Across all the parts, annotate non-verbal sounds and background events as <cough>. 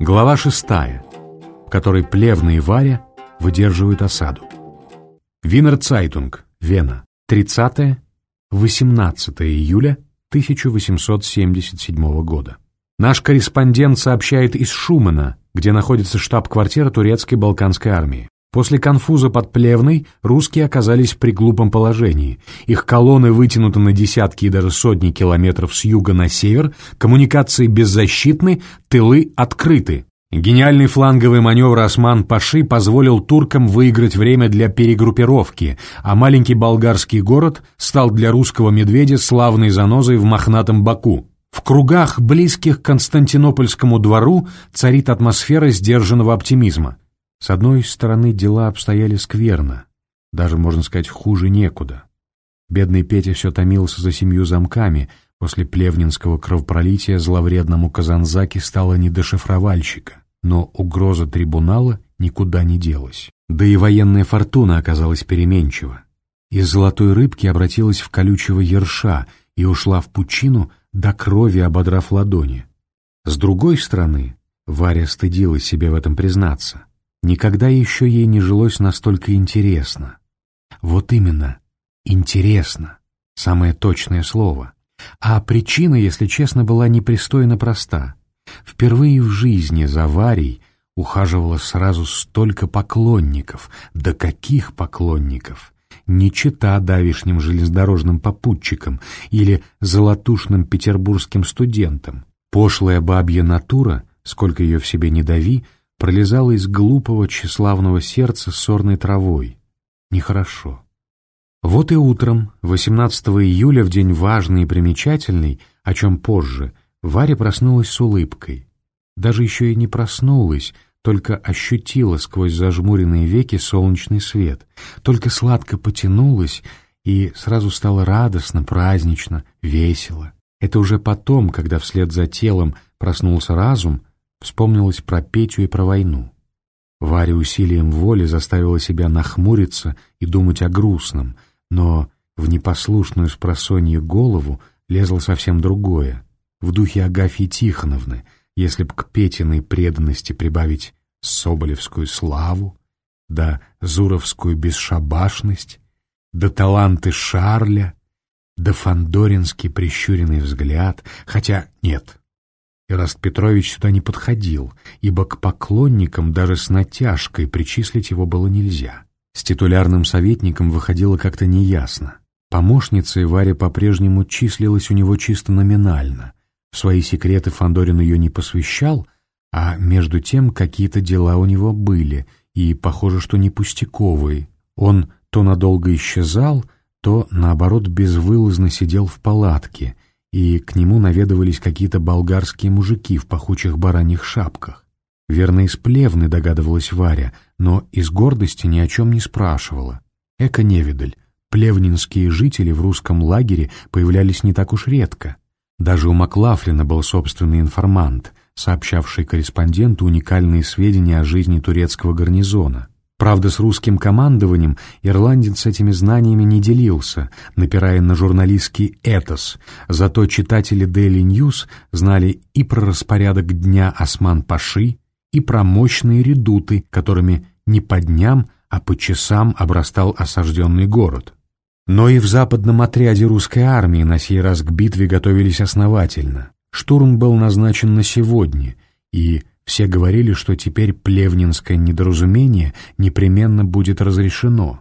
Глава шестая, в которой Плевна и Варя выдерживают осаду. Винер Цайтунг, Вена, 30-18 июля 1877 года. Наш корреспондент сообщает из Шумена, где находится штаб-квартира турецкой Балканской армии. После конфуза под Плевной русские оказались в преглупом положении. Их колонны вытянуты на десятки и даже сотни километров с юга на север, коммуникации беззащитны, тылы открыты. Гениальный фланговый маневр Осман-Паши позволил туркам выиграть время для перегруппировки, а маленький болгарский город стал для русского медведя славной занозой в мохнатом Баку. В кругах, близких к Константинопольскому двору, царит атмосфера сдержанного оптимизма. С одной стороны, дела обстояли скверно, даже, можно сказать, хуже некуда. Бедный Петя все томился за семью замками, после плевнинского кровопролития зловредному Казанзаки стало не до шифровальщика, но угроза трибунала никуда не делась. Да и военная фортуна оказалась переменчива. Из золотой рыбки обратилась в колючего ерша и ушла в пучину, до крови ободрав ладони. С другой стороны, Варя стыдилась себе в этом признаться. Никогда еще ей не жилось настолько интересно. Вот именно, интересно, самое точное слово. А причина, если честно, была непристойно проста. Впервые в жизни за Варей ухаживало сразу столько поклонников. Да каких поклонников! Не чита давишним железнодорожным попутчикам или золотушным петербургским студентам. Пошлая бабья натура, сколько ее в себе не дави, пролезала из глупого тщеславного сердца сорной травой. Нехорошо. Вот и утром, 18 июля, в день важный и примечательный, о чем позже, Варя проснулась с улыбкой. Даже еще и не проснулась, только ощутила сквозь зажмуренные веки солнечный свет, только сладко потянулась и сразу стало радостно, празднично, весело. Это уже потом, когда вслед за телом проснулся разум, Вспомнилось про Петю и про войну. Варя усилием воли заставила себя нахмуриться и думать о грустном, но в непослушную спросонью голову лезло совсем другое, в духе Агафьи Тихоновны, если б к Петиной преданности прибавить соболевскую славу, да зуровскую бесшабашность, да таланты Шарля, да фандоринский прищуренный взгляд, хотя нет, Ираст Петрович сюда не подходил, ибо к поклонникам даже с натяжкой причислить его было нельзя. С титулярным советником выходило как-то неясно. Помощницей Варя по-прежнему числилась у него чисто номинально. В свои секреты Фандорин ее не посвящал, а между тем какие-то дела у него были, и похоже, что не пустяковые. Он то надолго исчезал, то, наоборот, безвылазно сидел в палатке — и к нему наведывались какие-то болгарские мужики в пахучих бараньих шапках. Верно, из плевны догадывалась Варя, но из гордости ни о чем не спрашивала. Эко-невидаль, плевнинские жители в русском лагере появлялись не так уж редко. Даже у Маклафлина был собственный информант, сообщавший корреспонденту уникальные сведения о жизни турецкого гарнизона. Правда, с русским командованием ирландец этими знаниями не делился, напирая на журналистский этос, зато читатели Daily News знали и про распорядок дня Осман-Паши, и про мощные редуты, которыми не по дням, а по часам обрастал осажденный город. Но и в западном отряде русской армии на сей раз к битве готовились основательно. Штурм был назначен на сегодня, и все говорили, что теперь плевнинское недоразумение непременно будет разрешено.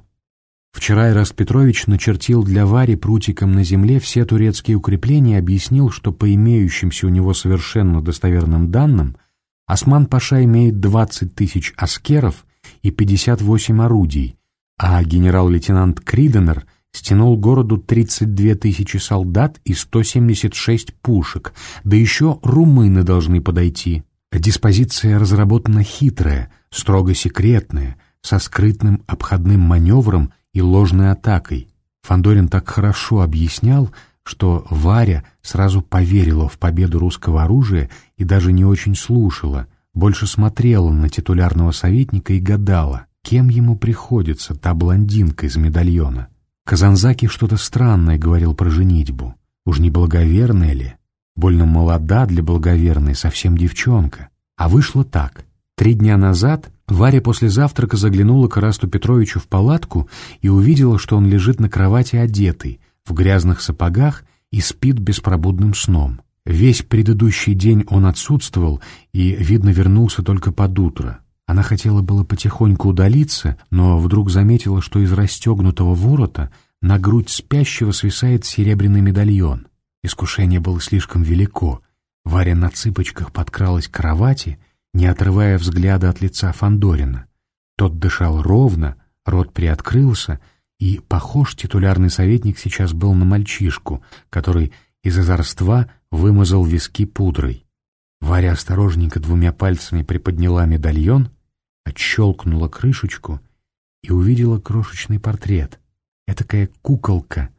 Вчера Ираст Петрович начертил для Вари прутиком на земле все турецкие укрепления и объяснил, что по имеющимся у него совершенно достоверным данным Осман Паша имеет 20 тысяч аскеров и 58 орудий, а генерал-лейтенант Криденер стянул городу 32 тысячи солдат и 176 пушек, да еще румыны должны подойти. Диспозиция разработана хитрая, строго секретная, со скрытным обходным маневром и ложной атакой. Фандорин так хорошо объяснял, что Варя сразу поверила в победу русского оружия и даже не очень слушала, больше смотрела на титулярного советника и гадала, кем ему приходится та блондинка из медальона. Казанзаки что-то странное говорил про женитьбу. Уж не благоверная ли? Больно молода для благоверной, совсем девчонка. А вышло так. Три дня назад Варя после завтрака заглянула к Расту Петровичу в палатку и увидела, что он лежит на кровати одетый, в грязных сапогах и спит беспробудным сном. Весь предыдущий день он отсутствовал и, видно, вернулся только под утро. Она хотела было потихоньку удалиться, но вдруг заметила, что из расстегнутого ворота на грудь спящего свисает серебряный медальон. Искушение было слишком велико. Варя на цыпочках подкралась к кровати, не отрывая взгляда от лица Фандорина. Тот дышал ровно, рот приоткрылся, и, похож, титулярный советник сейчас был на мальчишку, который из озорства вымазал виски пудрой. Варя осторожненько двумя пальцами приподняла медальон, отщелкнула крышечку и увидела крошечный портрет. Этакая куколка,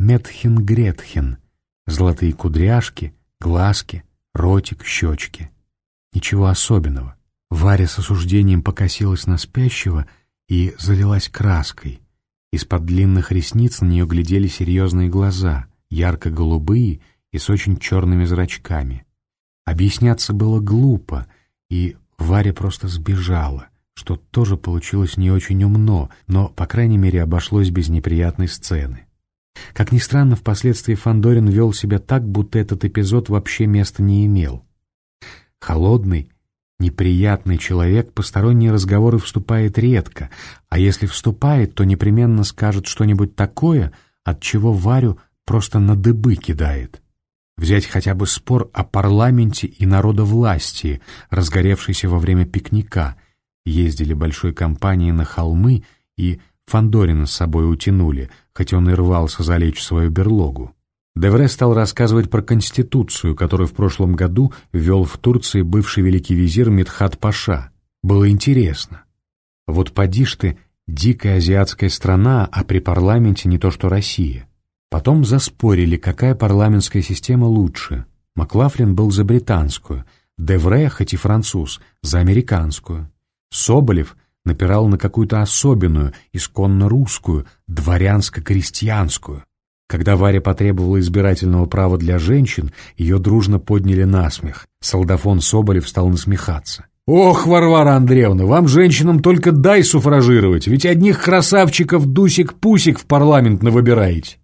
Метхен-Гретхен, золотые кудряшки, глазки, ротик, щечки. Ничего особенного. Варя с осуждением покосилась на спящего и залилась краской. Из-под длинных ресниц на нее глядели серьезные глаза, ярко-голубые и с очень черными зрачками. Объясняться было глупо, и Варя просто сбежала, что тоже получилось не очень умно, но, по крайней мере, обошлось без неприятной сцены. Как ни странно, впоследствии Фандорин вел себя так, будто этот эпизод вообще места не имел. Холодный, неприятный человек посторонние разговоры вступает редко, а если вступает, то непременно скажет что-нибудь такое, от чего Варю просто на дыбы кидает. Взять хотя бы спор о парламенте и народовластии, разгоревшийся во время пикника. Ездили большой компанией на холмы и Фандорина с собой утянули, хоть он и рвался залечь свою берлогу. Девре стал рассказывать про Конституцию, которую в прошлом году ввел в Турции бывший великий визир Мидхат Паша. Было интересно. Вот поди ж ты, дикая азиатская страна, а при парламенте не то что Россия. Потом заспорили, какая парламентская система лучше. Маклафлин был за британскую, Девре, хоть и француз, за американскую. Соболев напирал на какую-то особенную, исконно русскую, дворянско-крестьянскую. Когда Варя потребовала избирательного права для женщин, ее дружно подняли на смех. Солдафон Соболев стал насмехаться. «Ох, Варвара Андреевна, вам, женщинам, только дай суфражировать, ведь одних красавчиков Дусик-Пусик в парламент навыбираете.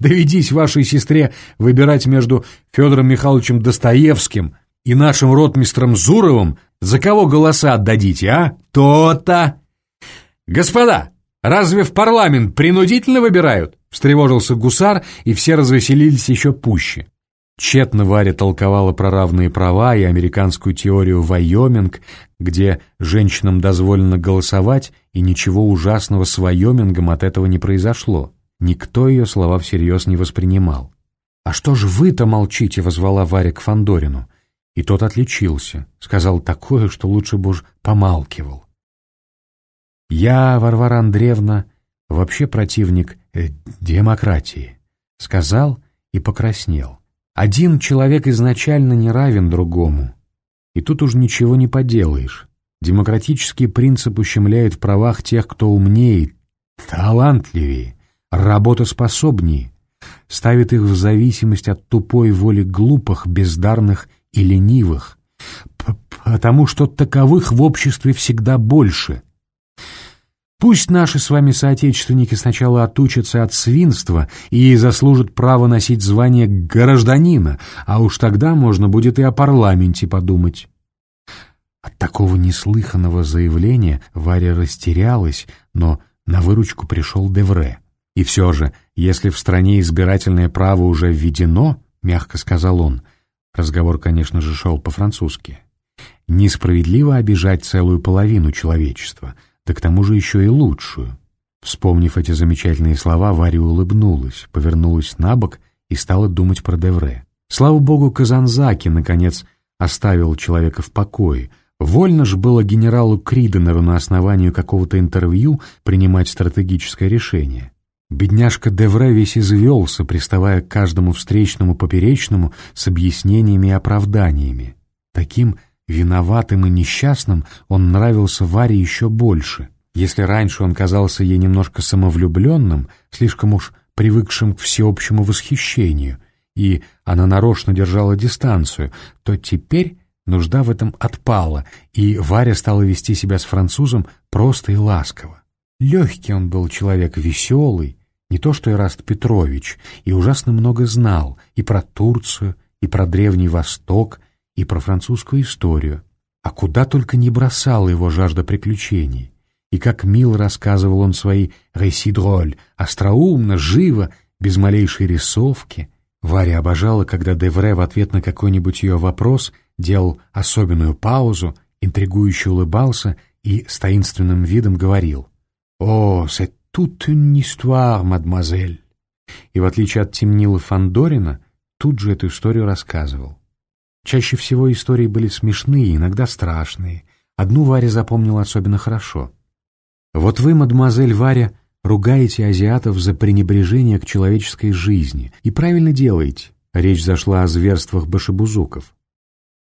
Доведись вашей сестре выбирать между Федором Михайловичем Достоевским и нашим ротмистром Зуровым, за кого голоса отдадите, а? То-то!» «Господа, разве в парламент принудительно выбирают?» Встревожился гусар, и все развеселились еще пуще. Тщетно Варя толковала про равные права и американскую теорию Вайоминг, где женщинам дозволено голосовать, и ничего ужасного с Вайомингом от этого не произошло. Никто ее слова всерьез не воспринимал. «А что же вы-то молчите?» — возвала Варя к Фандорину. И тот отличился, сказал такое, что лучше бы уж помалкивал. «Я, Варвара Андреевна, вообще противник э, демократии», — сказал и покраснел. Один человек изначально не равен другому, и тут уж ничего не поделаешь. Демократический принцип ущемляет в правах тех, кто умнее, талантливее, работоспособнее, ставит их в зависимость от тупой воли глупых, бездарных и ленивых, потому что таковых в обществе всегда больше, Пусть наши с вами соотечественники сначала отучатся от свинства и заслужат право носить звание гражданина, а уж тогда можно будет и о парламенте подумать. От такого неслыханного заявления Варя растерялась, но на выручку пришел Девре. И все же, если в стране избирательное право уже введено, мягко сказал он, разговор, конечно же, шел по-французски, несправедливо обижать целую половину человечества — да к тому же еще и лучшую. Вспомнив эти замечательные слова, Варя улыбнулась, повернулась на бок и стала думать про Девре. Слава богу, Казанзаки, наконец, оставил человека в покое. Вольно ж было генералу Криденеру на основании какого-то интервью принимать стратегическое решение. Бедняжка Девре весь извелся, приставая к каждому встречному поперечному с объяснениями и оправданиями. Таким Виноватым и несчастным он нравился Варе еще больше. Если раньше он казался ей немножко самовлюбленным, слишком уж привыкшим к всеобщему восхищению, и она нарочно держала дистанцию, то теперь нужда в этом отпала, и Варя стала вести себя с французом просто и ласково. Легкий он был человек, веселый, не то что Ираст Петрович, и ужасно много знал и про Турцию, и про Древний Восток, и про французскую историю. А куда только не бросала его жажда приключений. И как мил рассказывал он свои «ресидроль», остроумно, живо, без малейшей рисовки. Варя обожала, когда Девре в ответ на какой-нибудь ее вопрос делал особенную паузу, интригующе улыбался и с таинственным видом говорил «О, c'est toute une histoire, мадемуазель!» И в отличие от Темнила Фандорина, тут же эту историю рассказывал. Чаще всего истории были смешные, иногда страшные. Одну Варя запомнила особенно хорошо. Вот вы, мадемуазель Варя, ругаете азиатов за пренебрежение к человеческой жизни. И правильно делаете. Речь зашла о зверствах башебузуков.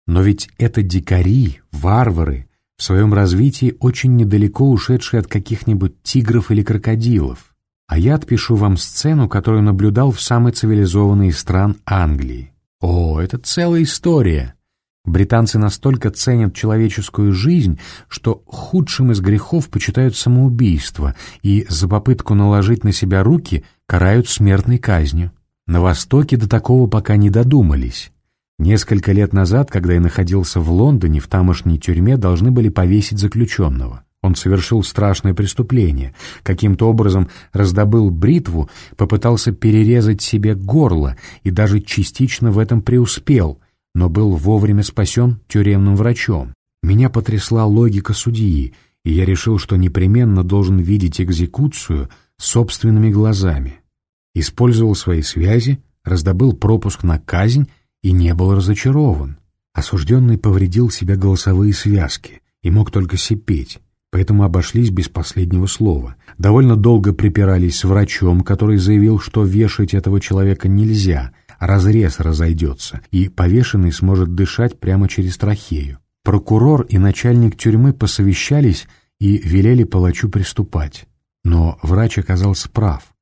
Но ведь это дикари, варвары, в своем развитии очень недалеко ушедшие от каких-нибудь тигров или крокодилов. А я отпишу вам сцену, которую наблюдал в самой цивилизованной из стран Англии. О, это целая история. Британцы настолько ценят человеческую жизнь, что худшим из грехов почитают самоубийство и за попытку наложить на себя руки карают смертной казнью. На Востоке до такого пока не додумались. Несколько лет назад, когда я находился в Лондоне, в тамошней тюрьме должны были повесить заключенного. Он совершил страшное преступление, каким-то образом раздобыл бритву, попытался перерезать себе горло и даже частично в этом преуспел, но был вовремя спасен тюремным врачом. Меня потрясла логика судьи, и я решил, что непременно должен видеть экзекуцию собственными глазами. Использовал свои связи, раздобыл пропуск на казнь и не был разочарован. Осужденный повредил себе голосовые связки и мог только сипеть поэтому обошлись без последнего слова. Довольно долго припирались с врачом, который заявил, что вешать этого человека нельзя, разрез разойдется, и повешенный сможет дышать прямо через трахею. Прокурор и начальник тюрьмы посовещались и велели палачу приступать. Но врач оказался прав.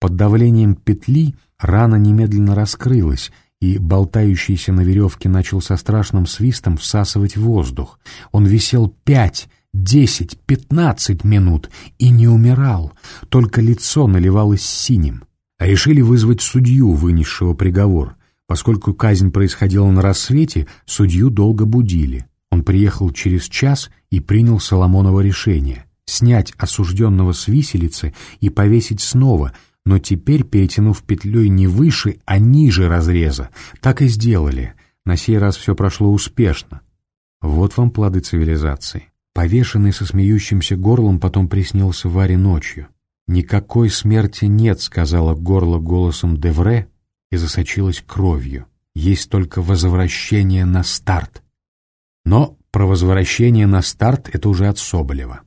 Под давлением петли рана немедленно раскрылась, и болтающийся на веревке начал со страшным свистом всасывать воздух. Он висел пять, десять, пятнадцать минут и не умирал, только лицо наливалось синим. Решили вызвать судью, вынесшего приговор. Поскольку казнь происходила на рассвете, судью долго будили. Он приехал через час и принял Соломоново решение — снять осужденного с виселицы и повесить снова, но теперь перетянув петлей не выше, а ниже разреза. Так и сделали. На сей раз все прошло успешно. Вот вам плоды цивилизации. Повешенный со смеющимся горлом потом приснился Варе ночью. «Никакой смерти нет», — сказала горло голосом Девре и засочилась кровью. «Есть только возвращение на старт». Но про возвращение на старт это уже от Соболева.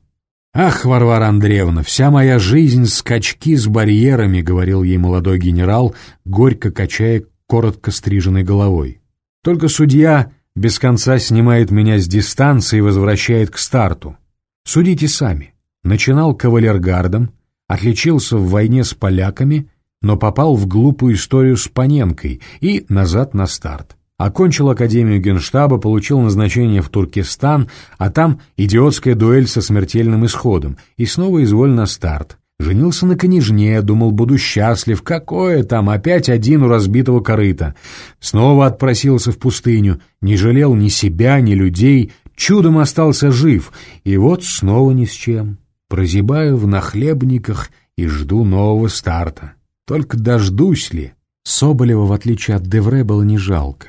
«Ах, Варвара Андреевна, вся моя жизнь — скачки с барьерами», — говорил ей молодой генерал, горько качая коротко стриженной головой. «Только судья без конца снимает меня с дистанции и возвращает к старту. Судите сами. Начинал кавалергардом, отличился в войне с поляками, но попал в глупую историю с Паненкой и назад на старт. Окончил Академию Генштаба, получил назначение в Туркестан, а там идиотская дуэль со смертельным исходом, и снова изволь на старт. Женился на княжне, думал, буду счастлив. Какое там, опять один у разбитого корыта. Снова отпросился в пустыню, не жалел ни себя, ни людей, чудом остался жив, и вот снова ни с чем. Прозябаю в нахлебниках и жду нового старта. Только дождусь ли? Соболева, в отличие от Девре, было не жалко.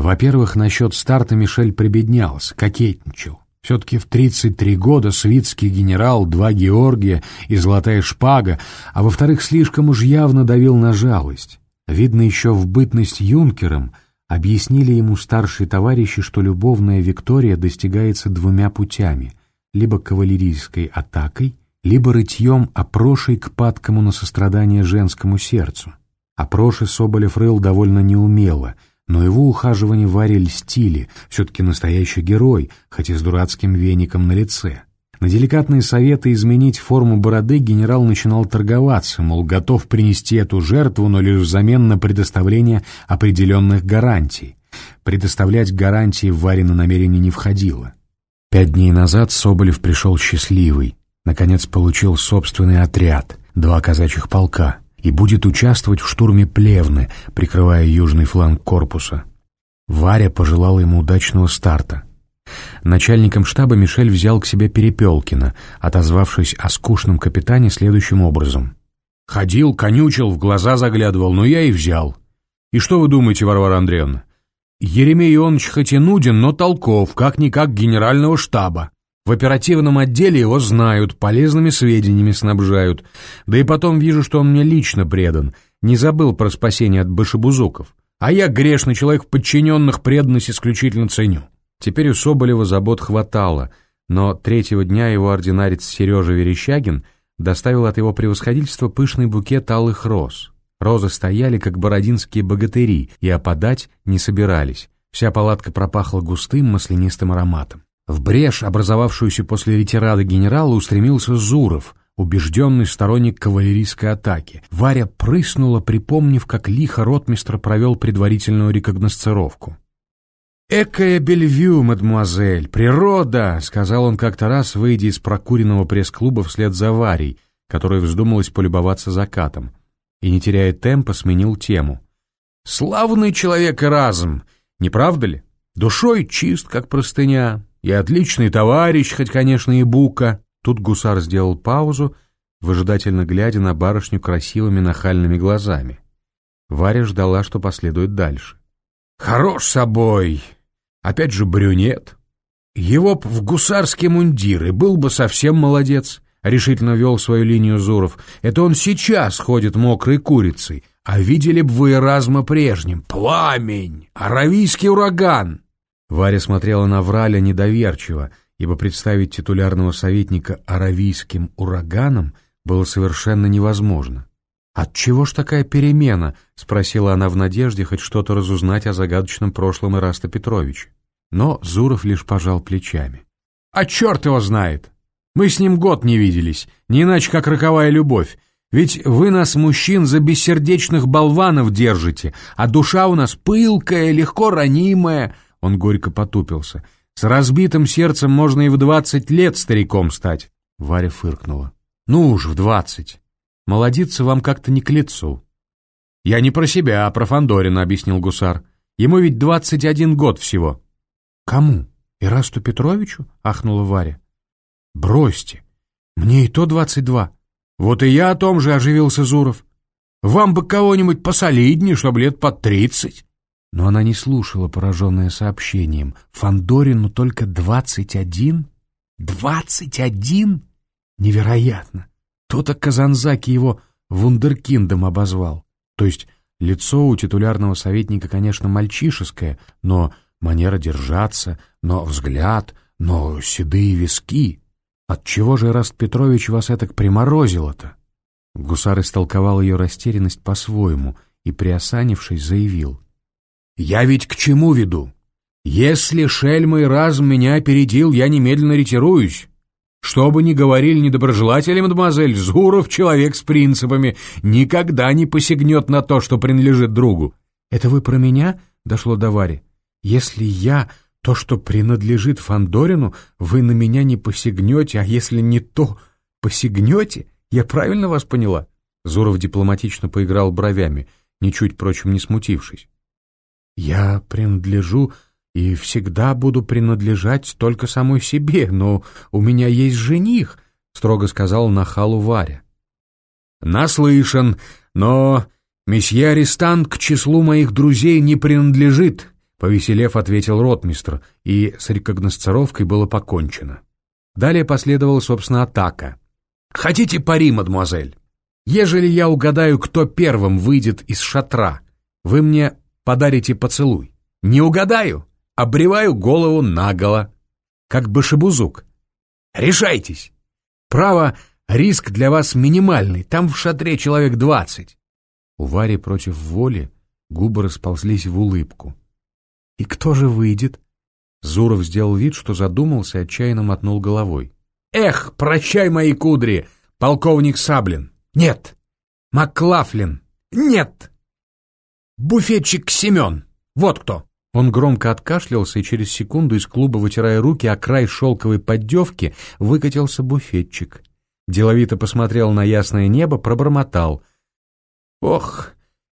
Во-первых, насчет старта Мишель прибеднялся, кокетничал. Все-таки в 33 года свитский генерал, два Георгия и золотая шпага, а во-вторых, слишком уж явно давил на жалость. Видно, еще в бытность юнкером объяснили ему старшие товарищи, что любовная Виктория достигается двумя путями — либо кавалерийской атакой, либо рытьем опрошей к падкому на сострадание женскому сердцу. Опроши Соболев рыл довольно неумело — но его ухаживание Варе льстили, все-таки настоящий герой, хоть и с дурацким веником на лице. На деликатные советы изменить форму бороды генерал начинал торговаться, мол, готов принести эту жертву, но лишь взамен на предоставление определенных гарантий. Предоставлять гарантии в Варина намерение не входило. Пять дней назад Соболев пришел счастливый, наконец получил собственный отряд, два казачьих полка, и будет участвовать в штурме Плевны, прикрывая южный фланг корпуса. Варя пожелала ему удачного старта. Начальником штаба Мишель взял к себе Перепелкина, отозвавшись о скучном капитане следующим образом. «Ходил, конючил, в глаза заглядывал, но я и взял. И что вы думаете, Варвара Андреевна? Еремей Ионович хоть и нуден, но толков, как-никак генерального штаба. В оперативном отделе его знают, полезными сведениями снабжают. Да и потом вижу, что он мне лично предан, не забыл про спасение от башебузуков. А я, грешный человек, подчиненных преданность исключительно ценю. Теперь у Соболева забот хватало, но третьего дня его ординарец Сережа Верещагин доставил от его превосходительства пышный букет алых роз. Розы стояли, как бородинские богатыри, и опадать не собирались. Вся палатка пропахла густым маслянистым ароматом. В брешь, образовавшуюся после ретирады генерала, устремился Зуров, убежденный сторонник кавалерийской атаки. Варя прыснула, припомнив, как лихо ротмистр провел предварительную рекогносцировку. «Экая Бельвью, мадемуазель, природа!» — сказал он как-то раз, выйдя из прокуренного пресс-клуба вслед за Варей, которая вздумалась полюбоваться закатом. И, не теряя темпа, сменил тему. «Славный человек и разум, не правда ли? Душой чист, как простыня, и отличный товарищ, хоть, конечно, и бука». Тут гусар сделал паузу, выжидательно глядя на барышню красивыми нахальными глазами. Варя ждала, что последует дальше. «Хорош собой!» Опять же брюнет. Его б в гусарский мундир, и был бы совсем молодец. Решительно вел свою линию Зуров. Это он сейчас ходит мокрой курицей. А видели бы вы Эразма прежним. Пламень! Аравийский ураган! Варя смотрела на Враля недоверчиво, ибо представить титулярного советника аравийским ураганом было совершенно невозможно. «Отчего ж такая перемена?» — спросила она в надежде хоть что-то разузнать о загадочном прошлом Ираста Петровича. Но Зуров лишь пожал плечами. «А черт его знает! Мы с ним год не виделись, не иначе как роковая любовь. Ведь вы нас, мужчин, за бессердечных болванов держите, а душа у нас пылкая, легко ранимая». Он горько потупился. «С разбитым сердцем можно и в двадцать лет стариком стать». Варя фыркнула. «Ну уж, в двадцать. Молодиться вам как-то не к лицу». «Я не про себя, а про Фандорина», — объяснил гусар. «Ему ведь двадцать один год всего». «Кому? Ирасту Петровичу?» — ахнула Варя. «Бросьте. Мне и то двадцать два». «Вот и я о том же», — оживился Зуров. «Вам бы кого-нибудь посолиднее, чтобы лет под тридцать». Но она не слушала, пораженная сообщением. «Фандорину только двадцать один? Двадцать один? Невероятно! То-то Казанзаки его вундеркиндом обозвал. То есть лицо у титулярного советника, конечно, мальчишеское, но манера держаться, но взгляд, но седые виски. Отчего же Раст Петрович вас этак приморозило-то? Гусар истолковал ее растерянность по-своему и, приосанившись, заявил. «Я ведь к чему веду? Если шельма и разум меня опередил, я немедленно ретируюсь. Что бы ни говорили недоброжелатели, мадемуазель, Зуров, человек с принципами, никогда не посягнет на то, что принадлежит другу. «Это вы про меня?» — дошло до Вари. «Если я то, что принадлежит Фандорину, вы на меня не посягнете, а если не то, посягнете? Я правильно вас поняла?» Зуров дипломатично поиграл бровями, ничуть, впрочем, не смутившись. «Я принадлежу и всегда буду принадлежать только самой себе, но у меня есть жених», — строго сказал нахалу Варя. «Наслышан, но месье арестант к числу моих друзей не принадлежит», — повеселев ответил ротмистр, и с рекогносцировкой было покончено. Далее последовала, собственно, атака. «Хотите пари, мадемуазель? Ежели я угадаю, кто первым выйдет из шатра, вы мне подарите поцелуй. Не угадаю?» обреваю голову наголо, как башебузук. Решайтесь. Право, риск для вас минимальный, там в шатре человек двадцать. У Вари против воли губы расползлись в улыбку. «И кто же выйдет?» Зуров сделал вид, что задумался отчаянно мотнул головой. «Эх, прощай мои кудри, полковник Саблин! Нет! Маклафлин! Нет! Буфетчик Семен! Вот кто!» Он громко откашлялся, и через секунду из клуба, вытирая руки, о край шелковой поддевки выкатился буфетчик. Деловито посмотрел на ясное небо, пробормотал. «Ох,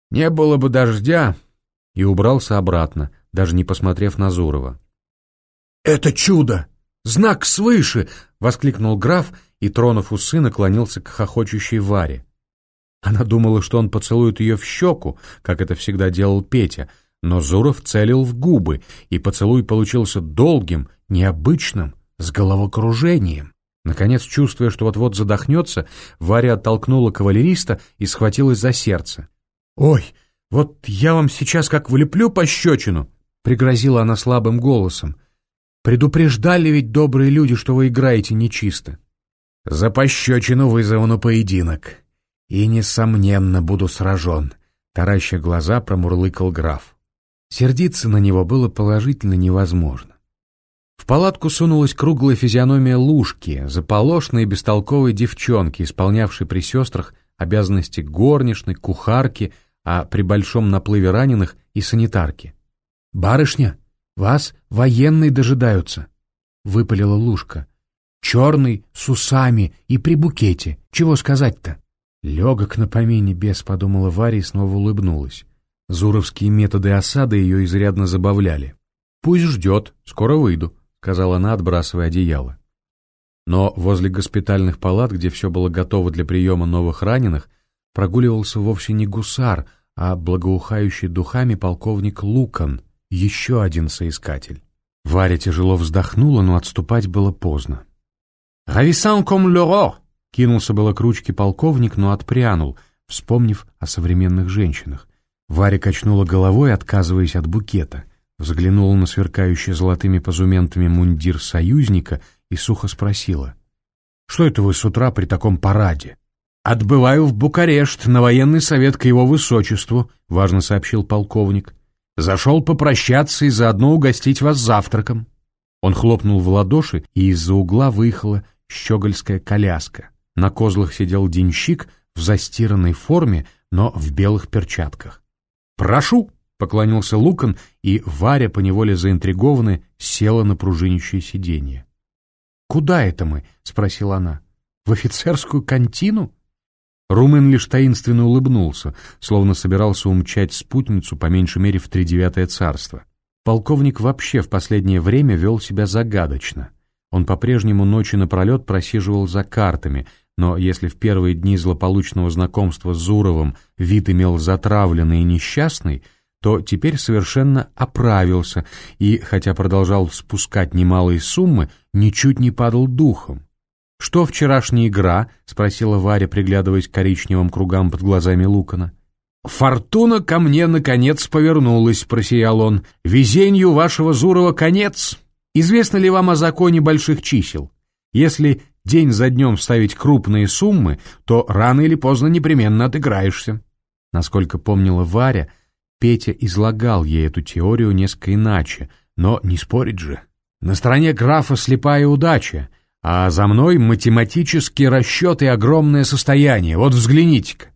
не было бы дождя!» и убрался обратно, даже не посмотрев на Зурова. «Это чудо! Знак свыше!» — воскликнул граф и, тронув усы, наклонился к хохочущей Варе. Она думала, что он поцелует ее в щеку, как это всегда делал Петя, но Зуров целил в губы, и поцелуй получился долгим, необычным, с головокружением. Наконец, чувствуя, что вот-вот задохнется, Варя оттолкнула кавалериста и схватилась за сердце. «Ой, вот я вам сейчас как влеплю пощечину!» — пригрозила она слабым голосом. «Предупреждали ведь добрые люди, что вы играете нечисто». «За пощечину вызову на поединок. И, несомненно, буду сражен», — тараща глаза промурлыкал граф. Сердиться на него было положительно невозможно. В палатку сунулась круглая физиономия Лушки, заполошной и бестолковой девчонки, исполнявшей при сестрах обязанности горничной, кухарки, а при большом наплыве раненых и санитарки. «Барышня, вас военные дожидаются», — выпалила Лушка. «Черный, с усами и при букете. Чего сказать-то?» «Легок на помине без», — подумала Варя и снова улыбнулась. Зуровские методы осады ее изрядно забавляли. «Пусть ждет, скоро выйду», — сказала она, отбрасывая одеяло. Но возле госпитальных палат, где все было готово для приема новых раненых, прогуливался вовсе не гусар, а благоухающий духами полковник Лукан, еще один соискатель. Варя тяжело вздохнула, но отступать было поздно. «Рависан ком леро!» — кинулся было к ручке полковник, но отпрянул, вспомнив о современных женщинах. Варя качнула головой, отказываясь от букета взглянула на сверкающий золотыми позументами мундир союзника и сухо спросила. «Что это вы с утра при таком параде?» «Отбываю в Букарешт на военный совет к его высочеству», — важно сообщил полковник. «Зашел попрощаться и заодно угостить вас завтраком». Он хлопнул в ладоши, и из-за угла выехала щегольская коляска. На козлах сидел денщик в застиранной форме, но в белых перчатках. «Прошу!» Поклонился Лукан, и Варя, поневоле заинтригованная, села на пружинищее сиденье. «Куда это мы?» — спросила она. «В офицерскую контину?» Румен лишь таинственно улыбнулся, словно собирался умчать спутницу по меньшей мере в тридевятое царство. Полковник вообще в последнее время вел себя загадочно. Он по-прежнему ночи напролет просиживал за картами, но если в первые дни злополучного знакомства с Зуровым вид имел затравленный и несчастный, то теперь совершенно оправился и, хотя продолжал спускать немалые суммы, ничуть не падал духом. «Что вчерашняя игра?» — спросила Варя, приглядываясь к коричневым кругам под глазами Лукана. «Фортуна ко мне, наконец, повернулась», — просиял он. «Везенью вашего Зурова конец. Известно ли вам о законе больших чисел? Если день за днем ставить крупные суммы, то рано или поздно непременно отыграешься». Насколько помнила Варя, — Петя излагал ей эту теорию несколько иначе, но не спорить же. На стороне графа слепая удача, а за мной математические расчеты и огромное состояние. Вот взгляните-ка.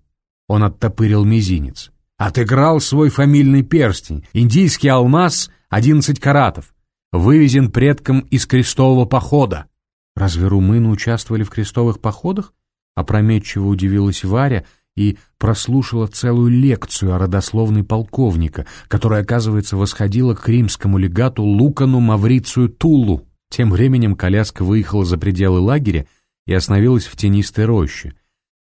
Он оттопырил мизинец. Отыграл свой фамильный перстень, индийский алмаз, одиннадцать каратов. Вывезен предком из крестового похода. Разве румыны участвовали в крестовых походах? Опрометчиво удивилась Варя и прослушала целую лекцию о родословной полковника, которая, оказывается, восходила к римскому легату Лукану Маврицию Тулу. Тем временем коляска выехала за пределы лагеря и остановилась в тенистой роще.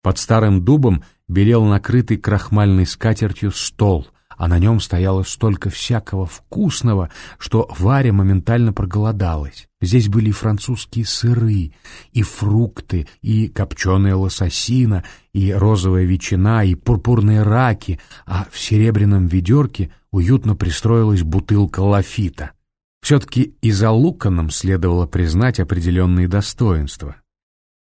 Под старым дубом белел накрытый крахмальной скатертью стол — а на нем стояло столько всякого вкусного, что Варя моментально проголодалась. Здесь были и французские сыры, и фрукты, и копченая лососина, и розовая ветчина, и пурпурные раки, а в серебряном ведерке уютно пристроилась бутылка лафита. Все-таки и за Луканом следовало признать определенные достоинства.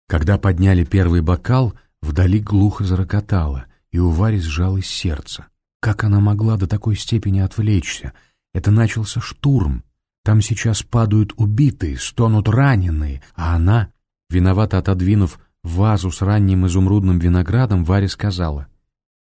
Когда подняли первый бокал, вдали глухо зарокотало, и у Вари сжалось сердце. Как она могла до такой степени отвлечься? Это начался штурм. Там сейчас падают убитые, стонут раненые, а она, виновато отодвинув вазу с ранним изумрудным виноградом, Варя сказала,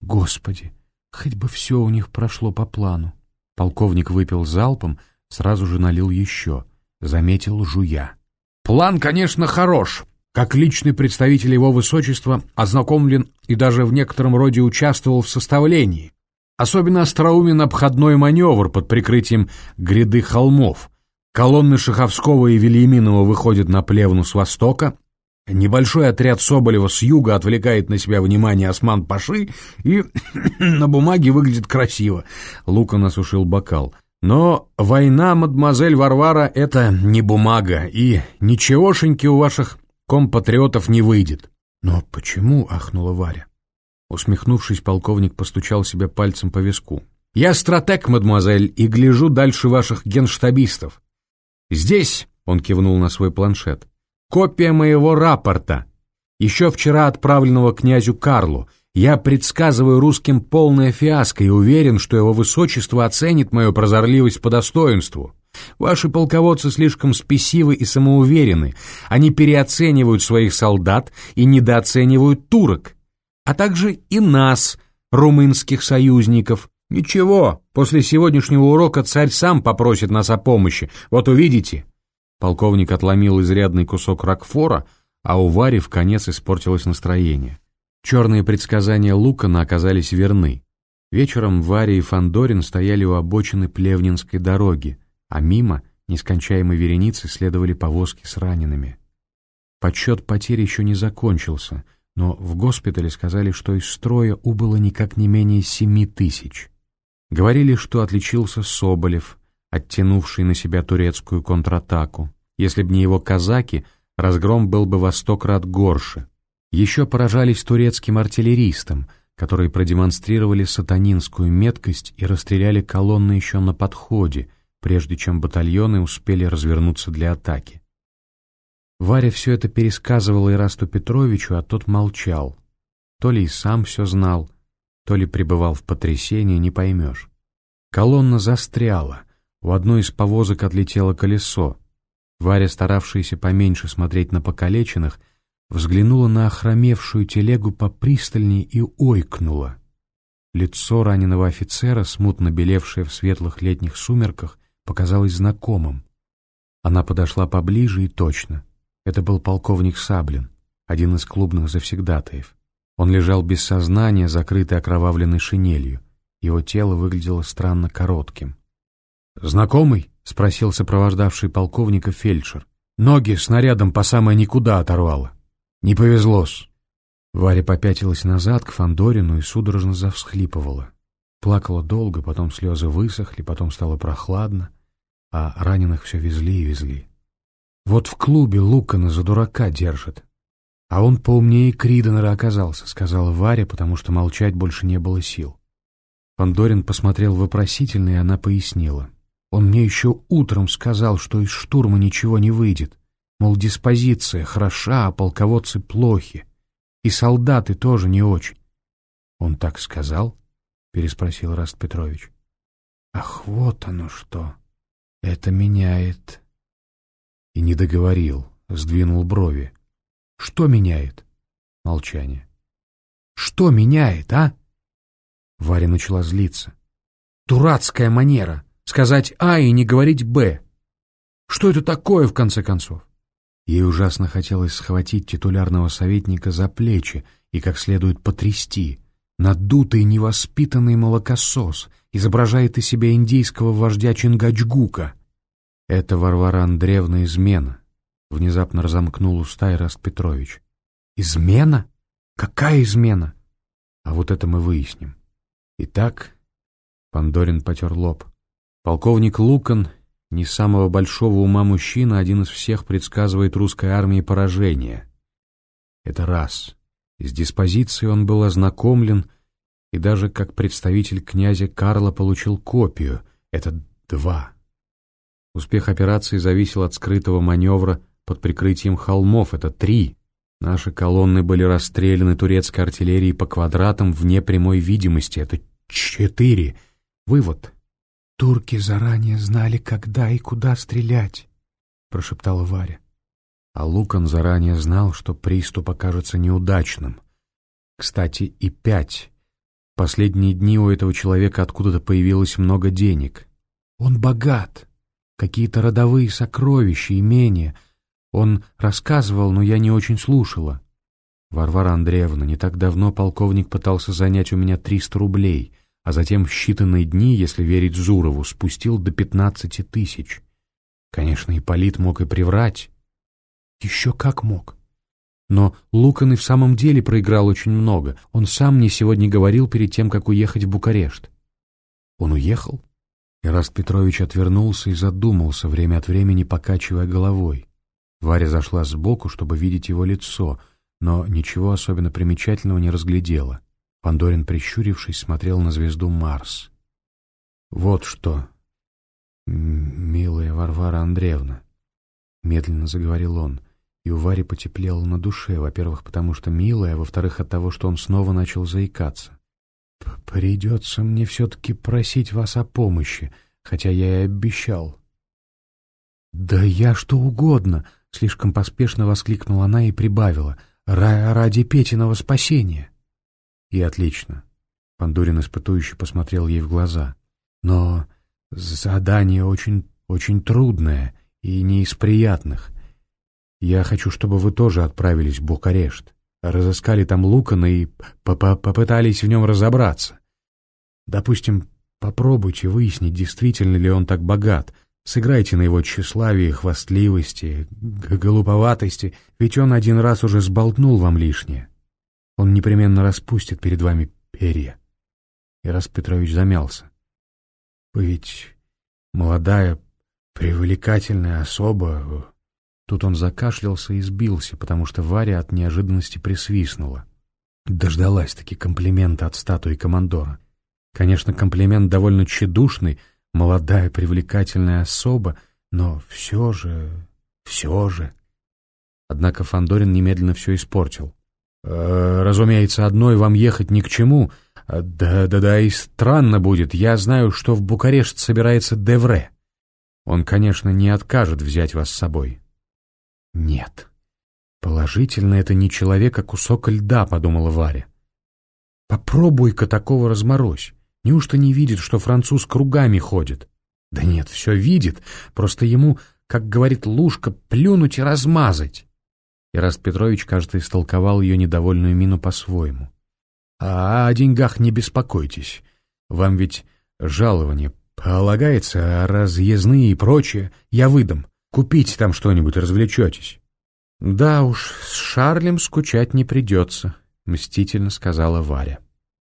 «Господи, хоть бы все у них прошло по плану». Полковник выпил залпом, сразу же налил еще. Заметил жуя. «План, конечно, хорош. Как личный представитель его высочества ознакомлен и даже в некотором роде участвовал в составлении. Особенно остроумен обходной маневр под прикрытием гряды холмов. Колонны Шаховского и Вильяминова выходят на плевну с востока, Небольшой отряд Соболева с юга отвлекает на себя внимание Осман-Паши и <coughs> на бумаге выглядит красиво. Лукан осушил бокал. Но война, мадемуазель Варвара, это не бумага, и ничегошеньки у ваших компатриотов не выйдет. Но почему, ахнула Варя. Усмехнувшись, полковник постучал себя пальцем по виску. «Я стратег, мадемуазель, и гляжу дальше ваших генштабистов. Здесь, — он кивнул на свой планшет, Копия моего рапорта, еще вчера отправленного князю Карлу. Я предсказываю русским полное фиаско и уверен, что его высочество оценит мою прозорливость по достоинству. Ваши полководцы слишком спесивы и самоуверены. Они переоценивают своих солдат и недооценивают турок, а также и нас, румынских союзников. Ничего, после сегодняшнего урока царь сам попросит нас о помощи. Вот увидите. Полковник отломил изрядный кусок ракфора, а у Вари в конец испортилось настроение. Черные предсказания Лукана оказались верны. Вечером Варя и Фандорин стояли у обочины Плевнинской дороги, а мимо нескончаемой вереницы следовали повозки с ранеными. Подсчет потерь еще не закончился, но в госпитале сказали, что из строя убыло никак не менее семи тысяч. Говорили, что отличился Соболев, оттянувший на себя турецкую контратаку. Если б не его казаки, разгром был бы во сто крат горше. Еще поражались турецким артиллеристам, которые продемонстрировали сатанинскую меткость и расстреляли колонны еще на подходе, прежде чем батальоны успели развернуться для атаки. Варя все это пересказывала Ирасту Петровичу, а тот молчал. То ли и сам все знал, то ли пребывал в потрясении, не поймешь. Колонна застряла, у одной из повозок отлетело колесо. Варя, старавшаяся поменьше смотреть на покалеченных, взглянула на охромевшую телегу попристальней и ойкнула. Лицо раненого офицера, смутно белевшее в светлых летних сумерках, показалось знакомым. Она подошла поближе и точно. Это был полковник Саблин, один из клубных завсегдатаев. Он лежал без сознания, закрытый окровавленной шинелью. Его тело выглядело странно коротким. «Знакомый?» — спросил сопровождавший полковника фельдшер. «Ноги снарядом по самое никуда оторвало. Не повезло-с». Варя попятилась назад к Фандорину и судорожно завсхлипывала. Плакала долго, потом слезы высохли, потом стало прохладно, а раненых все везли и везли. Вот в клубе Лукана за дурака держат. А он поумнее Криденера оказался, сказала Варя, потому что молчать больше не было сил. Фандорин посмотрел вопросительно, и она пояснила. Он мне еще утром сказал, что из штурма ничего не выйдет. Мол, диспозиция хороша, а полководцы плохи. И солдаты тоже не очень. «Он так сказал?» — переспросил Раст Петрович. «Ах, вот оно что! Это меняет!» И не договорил, сдвинул брови. «Что меняет?» Молчание. «Что меняет, а?» Варя начала злиться. «Дурацкая манера! Сказать «А» и не говорить «Б». Что это такое, в конце концов? Ей ужасно хотелось схватить титулярного советника за плечи и как следует потрясти. Надутый невоспитанный молокосос изображает из себя индийского вождя Чингачгука. Это Варвара Андреевна измена. Внезапно разомкнул уста Ираст Петрович. Измена? Какая измена? А вот это мы выясним. Итак, Пандорин потер лоб. Полковник Лукан, не самого большого ума мужчина, один из всех предсказывает русской армии поражение. Это раз. С диспозицией он был ознакомлен и даже как представитель князя Карла получил копию. Это два. Успех операции зависел от скрытого маневра под прикрытием холмов. Это три. Наши колонны были расстреляны турецкой артиллерией по квадратам вне прямой видимости. Это четыре. Вывод. «Турки заранее знали, когда и куда стрелять», — прошептала Варя. А Лукан заранее знал, что приступ окажется неудачным. Кстати, и пять. Последние дни у этого человека откуда-то появилось много денег. Он богат. Какие-то родовые сокровища, имения. Он рассказывал, но я не очень слушала. Варвара Андреевна, не так давно полковник пытался занять у меня 300 рублей, а затем в считанные дни, если верить Зурову, спустил до 15 тысяч. Конечно, Ипполит мог и приврать. Еще как мог. Но Лукан и в самом деле проиграл очень много. Он сам мне сегодня говорил перед тем, как уехать в Букарешт. Он уехал? Ираст Петрович отвернулся и задумался, время от времени покачивая головой. Варя зашла сбоку, чтобы видеть его лицо, но ничего особенно примечательного не разглядела. Пандорин, прищурившись, смотрел на звезду Марс. «Вот что, милая Варвара Андреевна», — медленно заговорил он, — и у Вари потеплело на душе, во-первых, потому что милая, во-вторых, от того, что он снова начал заикаться. «Придется мне все-таки просить вас о помощи, хотя я и обещал». «Да я что угодно!» — слишком поспешно воскликнула она и прибавила. «Ради Петиного спасения!» «И отлично!» — Пандурин испытующе посмотрел ей в глаза. «Но задание очень, очень трудное и не из приятных. Я хочу, чтобы вы тоже отправились в Букарешт, разыскали там Лукана и попытались в нем разобраться. Допустим, попробуйте выяснить, действительно ли он так богат. Сыграйте на его тщеславии, хвастливости, голуповатости, ведь он один раз уже сболтнул вам лишнее. Он непременно распустит перед вами перья. Ирас Петрович замялся. Вы ведь молодая, привлекательная особа, Тут он закашлялся и сбился, потому что Варя от неожиданности присвистнула. Дождалась-таки комплимента от статуи командора. Конечно, комплимент довольно тщедушный, молодая привлекательная особа, но все же, все же... Однако Фандорин немедленно все испортил. «Э, «Разумеется, одной вам ехать ни к чему. Да-да-да, и странно будет. Я знаю, что в Букарешт собирается Девре. Он, конечно, не откажет взять вас с собой. Нет. Положительно, это не человек, а кусок льда, подумала Варя. Попробуй-ка такого разморозь. Неужто не видит, что француз кругами ходит? Да нет, все видит, просто ему, как говорит Лушка, плюнуть и размазать. Ираст Петрович, кажется, истолковал ее недовольную мину по-своему. А о деньгах не беспокойтесь. Вам ведь жалование полагается, а разъездные и прочее я выдам. Купите там что-нибудь, развлечетесь. — Да уж, с Шарлем скучать не придется, — мстительно сказала Варя.